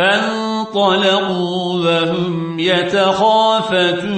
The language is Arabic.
فانطلقوا وهم يتخافتون.